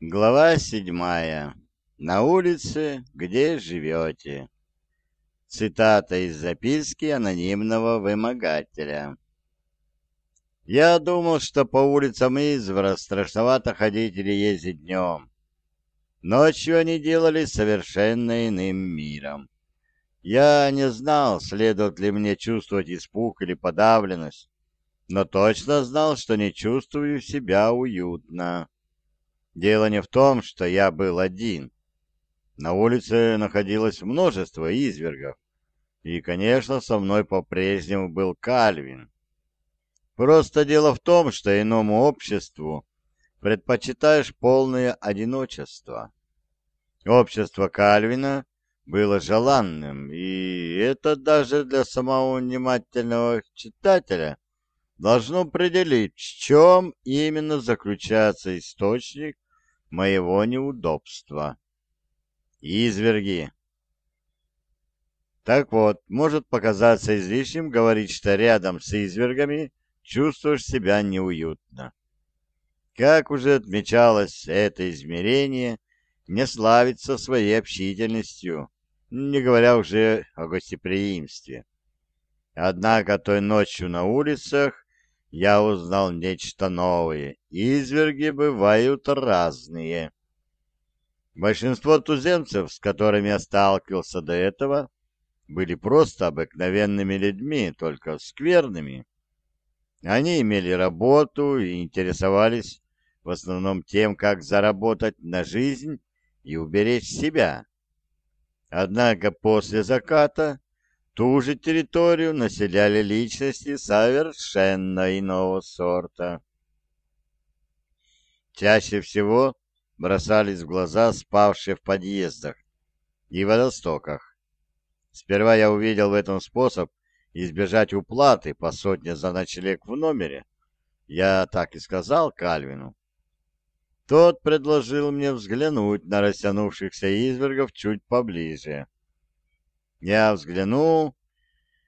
Глава седьмая. На улице, где живете. Цитата из записки анонимного вымогателя. Я думал, что по улицам Извора страшновато ходить или ездить днем. Ночью они делали совершенно иным миром. Я не знал, следует ли мне чувствовать испуг или подавленность, но точно знал, что не чувствую себя уютно. Дело не в том, что я был один. На улице находилось множество извергов, и, конечно, со мной по-прежнему был Кальвин. Просто дело в том, что иному обществу предпочитаешь полное одиночество. Общество Кальвина было желанным, и это даже для самого внимательного читателя должно определить, в чем именно заключается источник моего неудобства. Изверги. Так вот, может показаться излишним говорить, что рядом с извергами чувствуешь себя неуютно. Как уже отмечалось, это измерение не славится своей общительностью, не говоря уже о гостеприимстве. Однако той ночью на улицах я узнал нечто новое. Изверги бывают разные. Большинство туземцев, с которыми я сталкивался до этого, были просто обыкновенными людьми, только скверными. Они имели работу и интересовались в основном тем, как заработать на жизнь и уберечь себя. Однако после заката Ту же территорию населяли личности совершенно иного сорта. Чаще всего бросались в глаза спавшие в подъездах и водостоках. Сперва я увидел в этом способ избежать уплаты по сотне за ночлег в номере. Я так и сказал Кальвину. Тот предложил мне взглянуть на растянувшихся извергов чуть поближе. Я взглянул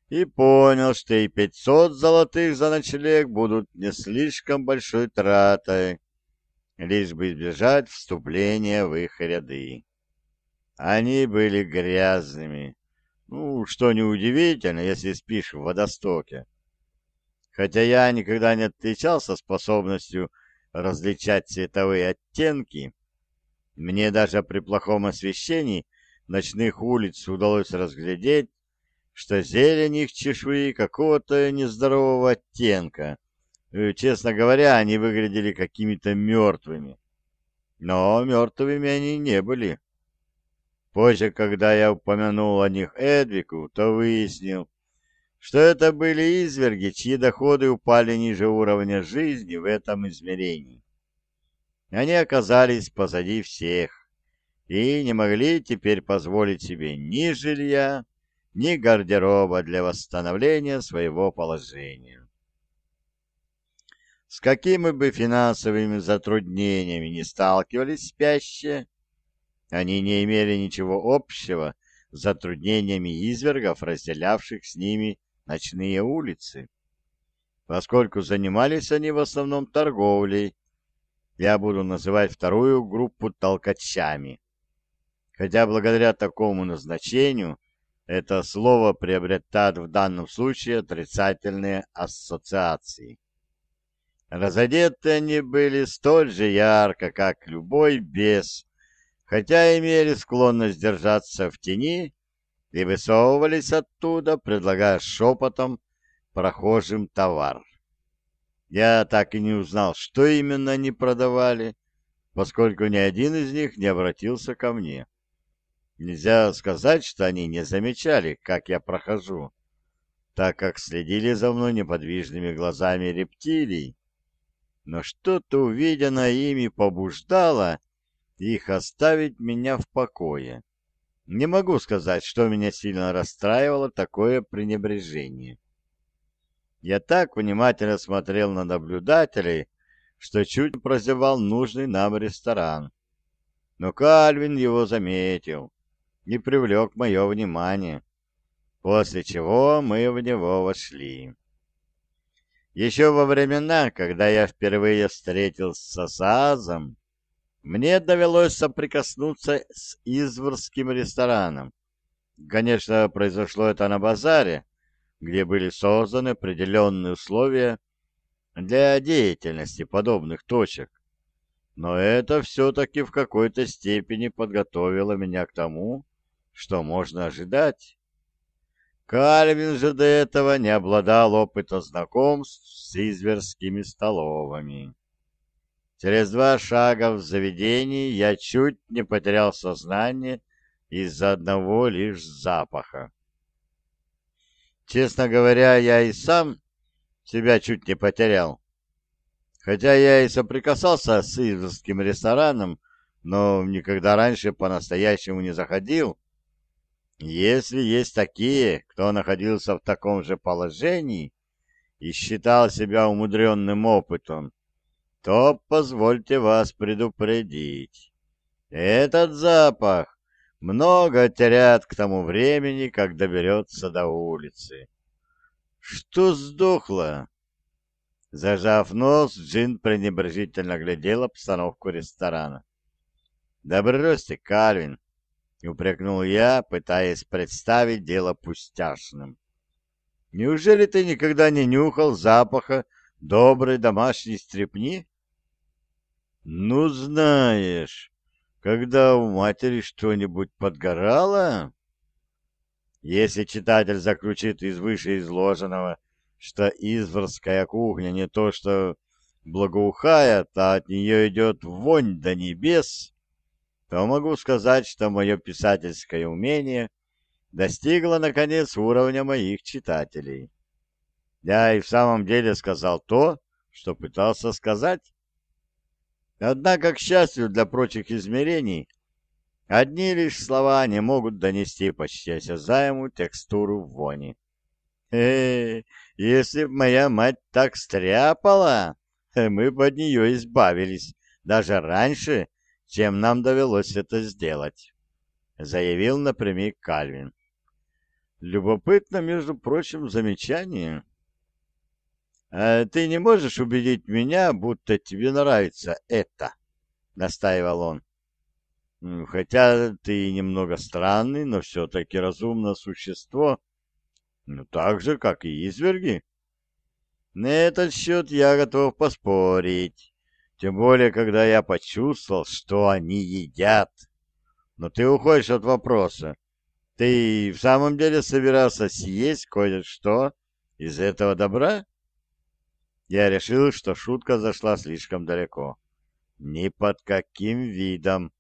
и понял, что и пятьсот золотых за ночлег будут не слишком большой тратой, лишь бы избежать вступления в их ряды. Они были грязными, ну, что неудивительно, если спишь в водостоке. Хотя я никогда не отличался способностью различать цветовые оттенки, мне даже при плохом освещении ночных улиц удалось разглядеть, что зелень их чешуи какого-то нездорового оттенка. Э, честно говоря, они выглядели какими-то мертвыми. Но мертвыми они не были. Позже, когда я упомянул о них Эдвику, то выяснил, что это были изверги, чьи доходы упали ниже уровня жизни в этом измерении. Они оказались позади всех и не могли теперь позволить себе ни жилья, ни гардероба для восстановления своего положения. С какими бы финансовыми затруднениями не сталкивались спящие, они не имели ничего общего с затруднениями извергов, разделявших с ними ночные улицы. Поскольку занимались они в основном торговлей, я буду называть вторую группу толкачами хотя благодаря такому назначению это слово приобретает в данном случае отрицательные ассоциации. Разодеты они были столь же ярко, как любой бес, хотя имели склонность держаться в тени и высовывались оттуда, предлагая шепотом прохожим товар. Я так и не узнал, что именно они продавали, поскольку ни один из них не обратился ко мне. Нельзя сказать, что они не замечали, как я прохожу, так как следили за мной неподвижными глазами рептилий. Но что-то увиденное ими побуждало их оставить меня в покое. Не могу сказать, что меня сильно расстраивало такое пренебрежение. Я так внимательно смотрел на наблюдателей, что чуть прозевал нужный нам ресторан. Но Кальвин его заметил и привлек мое внимание, после чего мы в него вошли. Еще во времена, когда я впервые встретился с Азом, мне довелось соприкоснуться с изворским рестораном. Конечно, произошло это на базаре, где были созданы определенные условия для деятельности подобных точек. Но это все-таки в какой-то степени подготовило меня к тому, что можно ожидать. Кальвин же до этого не обладал опытом знакомств с изверскими столовыми. Через два шага в заведении я чуть не потерял сознание из-за одного лишь запаха. Честно говоря, я и сам себя чуть не потерял. Хотя я и соприкасался с изверским рестораном, но никогда раньше по-настоящему не заходил. Если есть такие, кто находился в таком же положении и считал себя умудренным опытом, то позвольте вас предупредить. Этот запах много теряет к тому времени, как доберется до улицы. Что сдохло? Зажав нос, Джин пренебрежительно глядел обстановку ресторана. «Да брось ты, Кальвин!» — упрекнул я, пытаясь представить дело пустяшным. «Неужели ты никогда не нюхал запаха доброй домашней стрепни?» «Ну, знаешь, когда у матери что-нибудь подгорало...» Если читатель заключит из вышеизложенного, что изворская кухня не то что благоухает, а от нее идет вонь до небес, то могу сказать, что мое писательское умение достигло, наконец, уровня моих читателей. Я и в самом деле сказал то, что пытался сказать. Однако, к счастью для прочих измерений, одни лишь слова не могут донести почти осязаемую текстуру вони. Э, если б моя мать так стряпала, мы бы от нее избавились даже раньше, чем нам довелось это сделать, заявил напрямик Кальвин. Любопытно, между прочим, замечание. А ты не можешь убедить меня, будто тебе нравится это, настаивал он. Хотя ты немного странный, но все-таки разумное существо, ну, так же, как и изверги. На этот счет я готов поспорить. Тем более, когда я почувствовал, что они едят. Но ты уходишь от вопроса. Ты в самом деле собирался съесть кое-что из этого добра? Я решил, что шутка зашла слишком далеко. Ни под каким видом,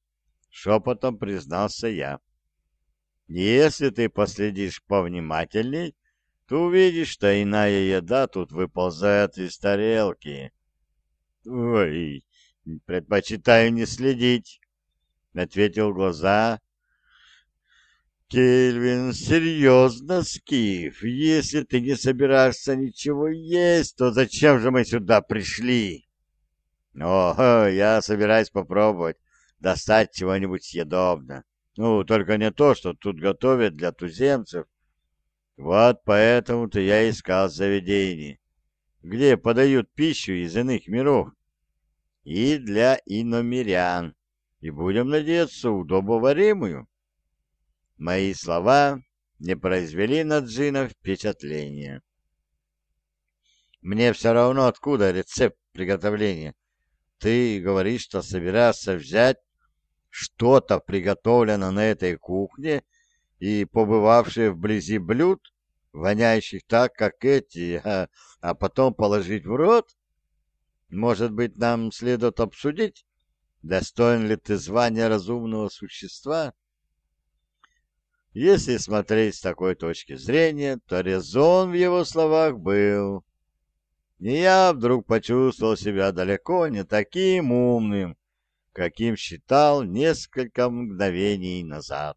шепотом признался я. Если ты последишь повнимательней, ты увидишь, что иная еда тут выползает из тарелки. — Ой, предпочитаю не следить, — ответил глаза. — Кельвин, серьезно, Скиф, если ты не собираешься ничего есть, то зачем же мы сюда пришли? — О, я собираюсь попробовать достать чего-нибудь съедобно. Ну, только не то, что тут готовят для туземцев, вот поэтому-то я искал заведение, где подают пищу из иных миров. И для иномирян. И будем надеяться, удобоваримую. Мои слова не произвели на Джина впечатления. Мне все равно, откуда рецепт приготовления. Ты говоришь, что собираешься взять что-то приготовленное на этой кухне и побывавшие вблизи блюд, воняющих так, как эти, а, а потом положить в рот? Может быть, нам следует обсудить, достоин ли ты звания разумного существа? Если смотреть с такой точки зрения, то резон в его словах был. И я вдруг почувствовал себя далеко не таким умным, каким считал несколько мгновений назад.